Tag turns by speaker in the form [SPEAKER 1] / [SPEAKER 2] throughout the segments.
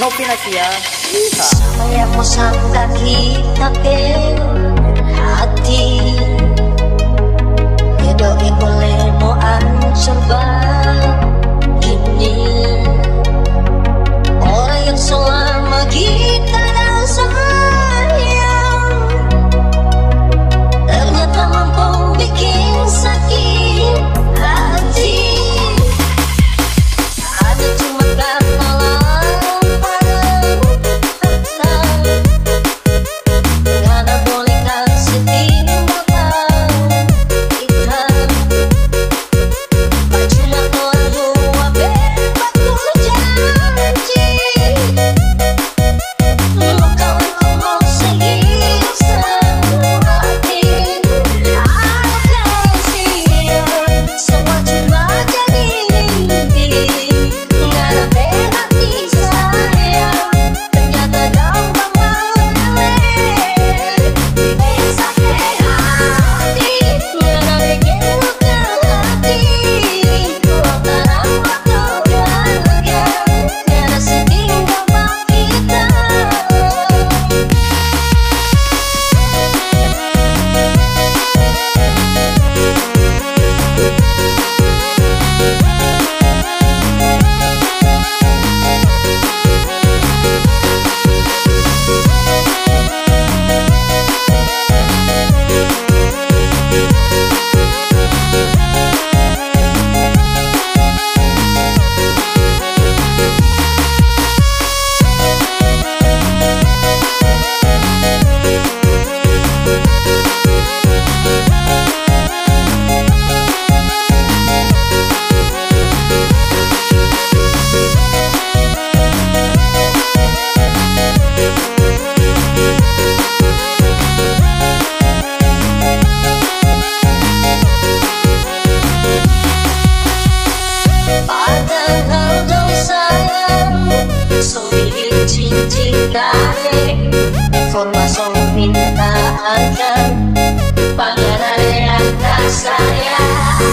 [SPEAKER 1] No pinatia,
[SPEAKER 2] Mamaya mo sa pero cintare forma akan pangeran yang tak sayang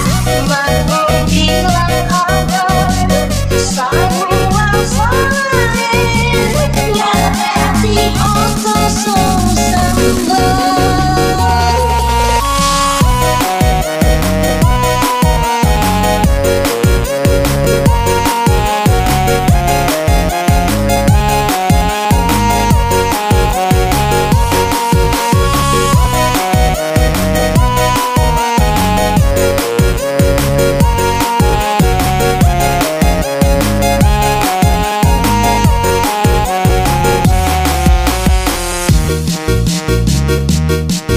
[SPEAKER 2] Música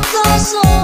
[SPEAKER 2] so so